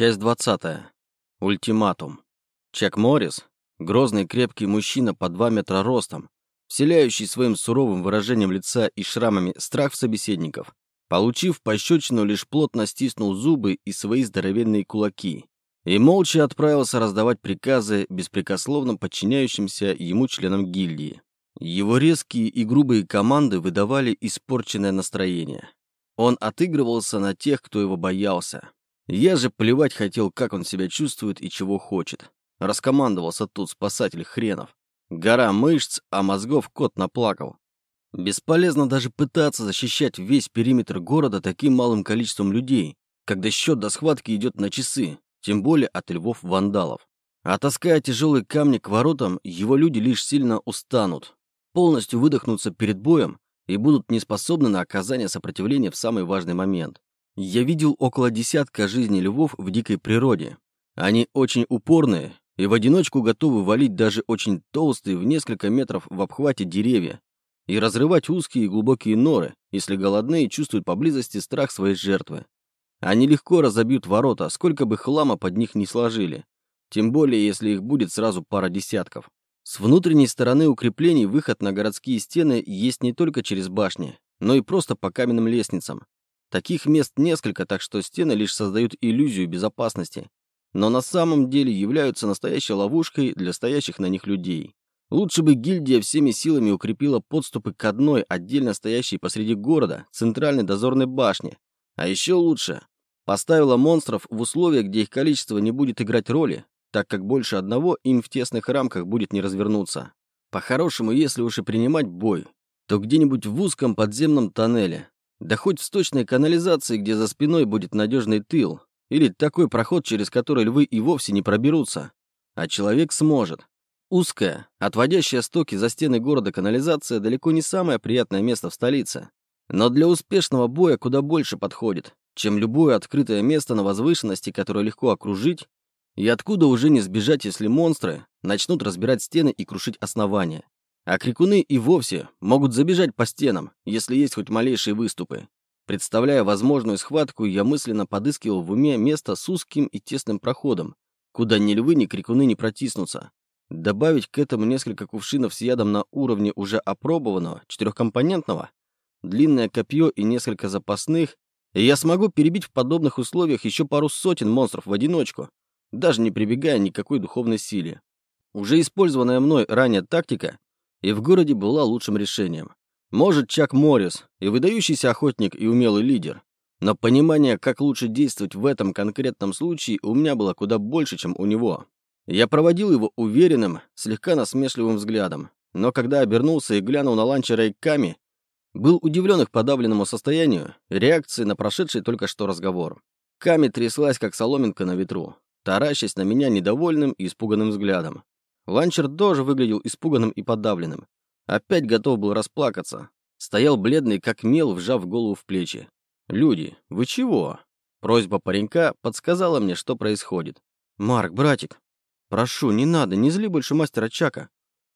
Часть 20. Ультиматум. Чак Моррис, грозный крепкий мужчина по 2 метра ростом, вселяющий своим суровым выражением лица и шрамами страх в собеседников, получив пощечину, лишь плотно стиснул зубы и свои здоровенные кулаки и молча отправился раздавать приказы беспрекословно подчиняющимся ему членам гильдии. Его резкие и грубые команды выдавали испорченное настроение. Он отыгрывался на тех, кто его боялся. Я же плевать хотел, как он себя чувствует и чего хочет. Раскомандовался тут спасатель хренов. Гора мышц, а мозгов кот наплакал. Бесполезно даже пытаться защищать весь периметр города таким малым количеством людей, когда счет до схватки идет на часы, тем более от львов-вандалов. А таская тяжелые камни к воротам, его люди лишь сильно устанут, полностью выдохнутся перед боем и будут неспособны на оказание сопротивления в самый важный момент. Я видел около десятка жизней львов в дикой природе. Они очень упорные и в одиночку готовы валить даже очень толстые в несколько метров в обхвате деревья и разрывать узкие и глубокие норы, если голодные чувствуют поблизости страх своей жертвы. Они легко разобьют ворота, сколько бы хлама под них не сложили. Тем более, если их будет сразу пара десятков. С внутренней стороны укреплений выход на городские стены есть не только через башни, но и просто по каменным лестницам. Таких мест несколько, так что стены лишь создают иллюзию безопасности, но на самом деле являются настоящей ловушкой для стоящих на них людей. Лучше бы гильдия всеми силами укрепила подступы к одной, отдельно стоящей посреди города, центральной дозорной башне. А еще лучше, поставила монстров в условия, где их количество не будет играть роли, так как больше одного им в тесных рамках будет не развернуться. По-хорошему, если уж и принимать бой, то где-нибудь в узком подземном тоннеле, да хоть в сточной канализации, где за спиной будет надежный тыл, или такой проход, через который львы и вовсе не проберутся. А человек сможет. Узкая, отводящая стоки за стены города канализация далеко не самое приятное место в столице. Но для успешного боя куда больше подходит, чем любое открытое место на возвышенности, которое легко окружить, и откуда уже не сбежать, если монстры начнут разбирать стены и крушить основания. А крикуны и вовсе могут забежать по стенам, если есть хоть малейшие выступы. Представляя возможную схватку, я мысленно подыскивал в уме место с узким и тесным проходом, куда ни львы, ни крикуны не протиснутся. Добавить к этому несколько кувшинов с ядом на уровне уже опробованного, четырехкомпонентного, длинное копье и несколько запасных, и я смогу перебить в подобных условиях еще пару сотен монстров в одиночку, даже не прибегая ни к какой духовной силе. Уже использованная мной ранее тактика и в городе была лучшим решением. Может, Чак Моррис и выдающийся охотник и умелый лидер, но понимание, как лучше действовать в этом конкретном случае, у меня было куда больше, чем у него. Я проводил его уверенным, слегка насмешливым взглядом, но когда обернулся и глянул на ланчера и Ками, был удивлен их подавленному состоянию, реакции на прошедший только что разговор. Ками тряслась, как соломинка на ветру, таращась на меня недовольным и испуганным взглядом. Ланчер тоже выглядел испуганным и подавленным. Опять готов был расплакаться. Стоял бледный, как мел, вжав голову в плечи. «Люди, вы чего?» Просьба паренька подсказала мне, что происходит. «Марк, братик, прошу, не надо, не зли больше мастера Чака.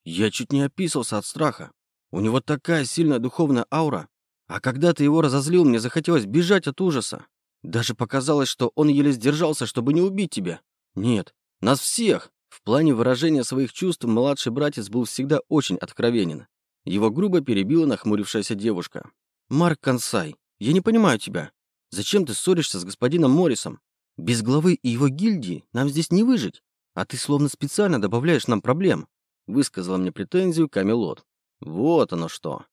Я чуть не описался от страха. У него такая сильная духовная аура. А когда ты его разозлил, мне захотелось бежать от ужаса. Даже показалось, что он еле сдержался, чтобы не убить тебя. Нет, нас всех. В плане выражения своих чувств младший братец был всегда очень откровенен. Его грубо перебила нахмурившаяся девушка. «Марк Консай, я не понимаю тебя. Зачем ты ссоришься с господином Моррисом? Без главы и его гильдии нам здесь не выжить, а ты словно специально добавляешь нам проблем», высказала мне претензию Камелот. «Вот оно что».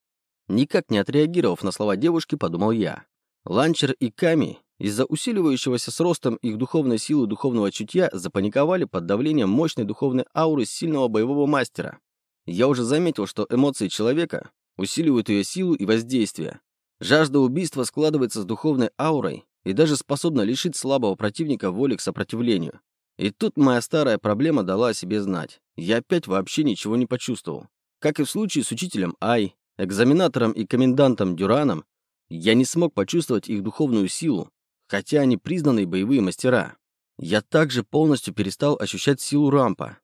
Никак не отреагировав на слова девушки, подумал я. Ланчер и Ками из-за усиливающегося с ростом их духовной силы духовного чутья запаниковали под давлением мощной духовной ауры сильного боевого мастера. Я уже заметил, что эмоции человека усиливают ее силу и воздействие. Жажда убийства складывается с духовной аурой и даже способна лишить слабого противника воли к сопротивлению. И тут моя старая проблема дала о себе знать. Я опять вообще ничего не почувствовал. Как и в случае с учителем Ай, экзаменатором и комендантом Дюраном, я не смог почувствовать их духовную силу, хотя они признанные боевые мастера. Я также полностью перестал ощущать силу рампа.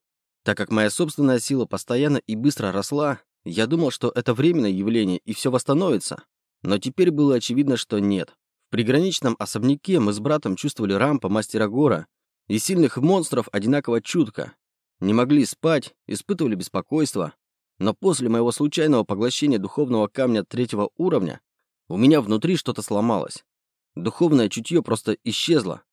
Так как моя собственная сила постоянно и быстро росла, я думал, что это временное явление и все восстановится. Но теперь было очевидно, что нет. В приграничном особняке мы с братом чувствовали рампа мастера Гора и сильных монстров одинаково чутко. Не могли спать, испытывали беспокойство. Но после моего случайного поглощения духовного камня третьего уровня у меня внутри что-то сломалось. Духовное чутье просто исчезло,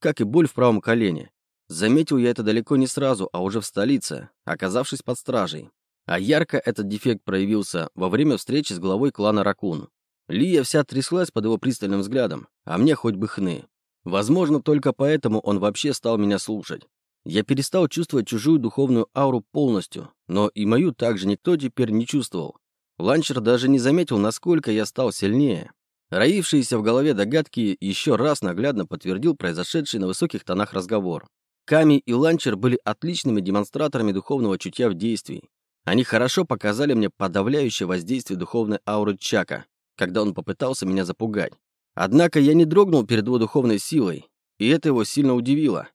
как и боль в правом колене. Заметил я это далеко не сразу, а уже в столице, оказавшись под стражей. А ярко этот дефект проявился во время встречи с главой клана Ракун. Лия вся тряслась под его пристальным взглядом, а мне хоть бы хны. Возможно, только поэтому он вообще стал меня слушать. Я перестал чувствовать чужую духовную ауру полностью, но и мою также никто теперь не чувствовал. Ланчер даже не заметил, насколько я стал сильнее. Роившиеся в голове догадки еще раз наглядно подтвердил произошедший на высоких тонах разговор. Ками и Ланчер были отличными демонстраторами духовного чутья в действии. Они хорошо показали мне подавляющее воздействие духовной ауры Чака, когда он попытался меня запугать. Однако я не дрогнул перед его духовной силой, и это его сильно удивило.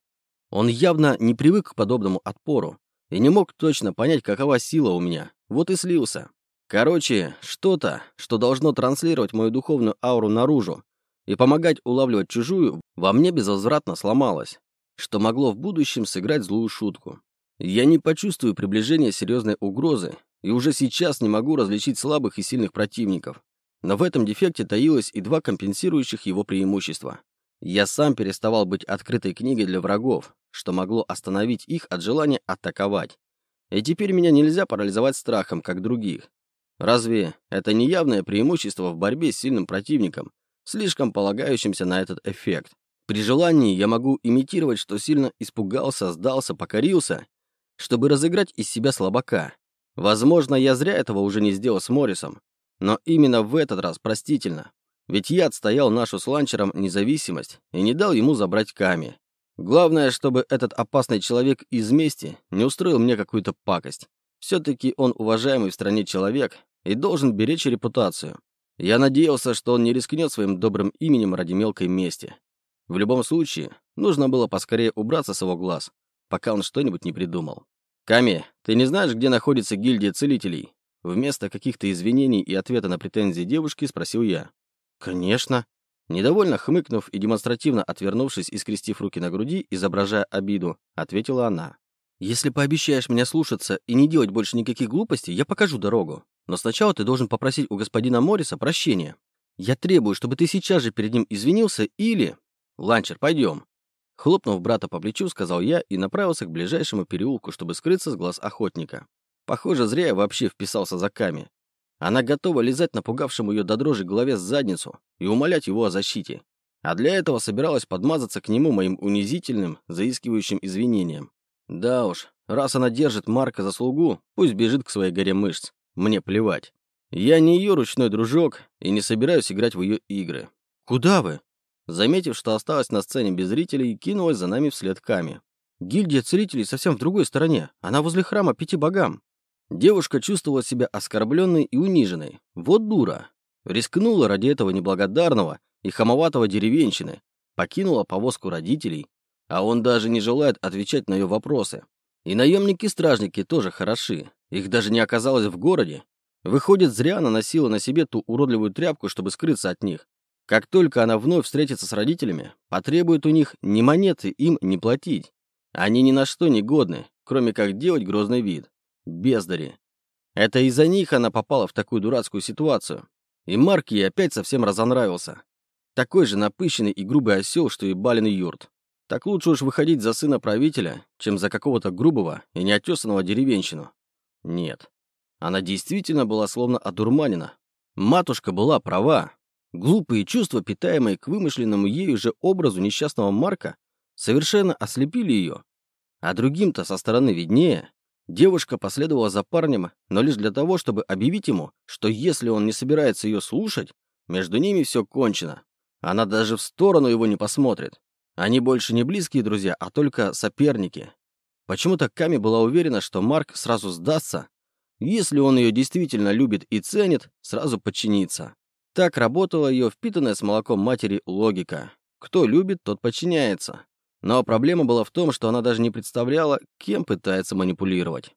Он явно не привык к подобному отпору и не мог точно понять, какова сила у меня. Вот и слился. Короче, что-то, что должно транслировать мою духовную ауру наружу и помогать улавливать чужую, во мне безвозвратно сломалось, что могло в будущем сыграть злую шутку. Я не почувствую приближения серьезной угрозы и уже сейчас не могу различить слабых и сильных противников. Но в этом дефекте таилось и два компенсирующих его преимущества. Я сам переставал быть открытой книгой для врагов, что могло остановить их от желания атаковать. И теперь меня нельзя парализовать страхом, как других. Разве это не явное преимущество в борьбе с сильным противником, слишком полагающимся на этот эффект? При желании я могу имитировать, что сильно испугался, сдался, покорился, чтобы разыграть из себя слабака. Возможно, я зря этого уже не сделал с Моррисом, но именно в этот раз простительно. Ведь я отстоял нашу с ланчером независимость и не дал ему забрать Ками. Главное, чтобы этот опасный человек из мести не устроил мне какую-то пакость. Все-таки он уважаемый в стране человек и должен беречь репутацию. Я надеялся, что он не рискнет своим добрым именем ради мелкой мести. В любом случае, нужно было поскорее убраться с его глаз, пока он что-нибудь не придумал. «Ками, ты не знаешь, где находится гильдия целителей?» Вместо каких-то извинений и ответа на претензии девушки спросил я. «Конечно». Недовольно хмыкнув и демонстративно отвернувшись и скрестив руки на груди, изображая обиду, ответила она. «Если пообещаешь меня слушаться и не делать больше никаких глупостей, я покажу дорогу. Но сначала ты должен попросить у господина Морриса прощения. Я требую, чтобы ты сейчас же перед ним извинился или... Ланчер, пойдем». Хлопнув брата по плечу, сказал я и направился к ближайшему переулку, чтобы скрыться с глаз охотника. Похоже, зря я вообще вписался за Ками. Она готова лизать напугавшему ее до дрожи голове задницу и умолять его о защите. А для этого собиралась подмазаться к нему моим унизительным, заискивающим извинением. Да уж, раз она держит Марка за слугу, пусть бежит к своей горе мышц. Мне плевать. Я не ее ручной дружок и не собираюсь играть в ее игры. «Куда вы?» Заметив, что осталась на сцене без зрителей, кинулась за нами вслед Ками. «Гильдия целителей совсем в другой стороне. Она возле храма пяти богам. Девушка чувствовала себя оскорбленной и униженной. Вот дура. Рискнула ради этого неблагодарного и хамоватого деревенщины. Покинула повозку родителей. А он даже не желает отвечать на ее вопросы. И наемники-стражники тоже хороши. Их даже не оказалось в городе. Выходит, зря она носила на себе ту уродливую тряпку, чтобы скрыться от них. Как только она вновь встретится с родителями, потребует у них ни монеты им не платить. Они ни на что не годны, кроме как делать грозный вид. Бездари. Это из-за них она попала в такую дурацкую ситуацию. И Марк ей опять совсем разонравился. Такой же напыщенный и грубый осел, что и Балин Юрт. Так лучше уж выходить за сына правителя, чем за какого-то грубого и неотесанного деревенщину. Нет. Она действительно была словно одурманена. Матушка была права. Глупые чувства, питаемые к вымышленному ею же образу несчастного Марка, совершенно ослепили ее. А другим-то со стороны виднее. Девушка последовала за парнем, но лишь для того, чтобы объявить ему, что если он не собирается ее слушать, между ними все кончено. Она даже в сторону его не посмотрит. Они больше не близкие друзья, а только соперники. Почему-то Ками была уверена, что Марк сразу сдастся. Если он ее действительно любит и ценит, сразу подчинится. Так работала ее впитанная с молоком матери логика. Кто любит, тот подчиняется. Но проблема была в том, что она даже не представляла, кем пытается манипулировать.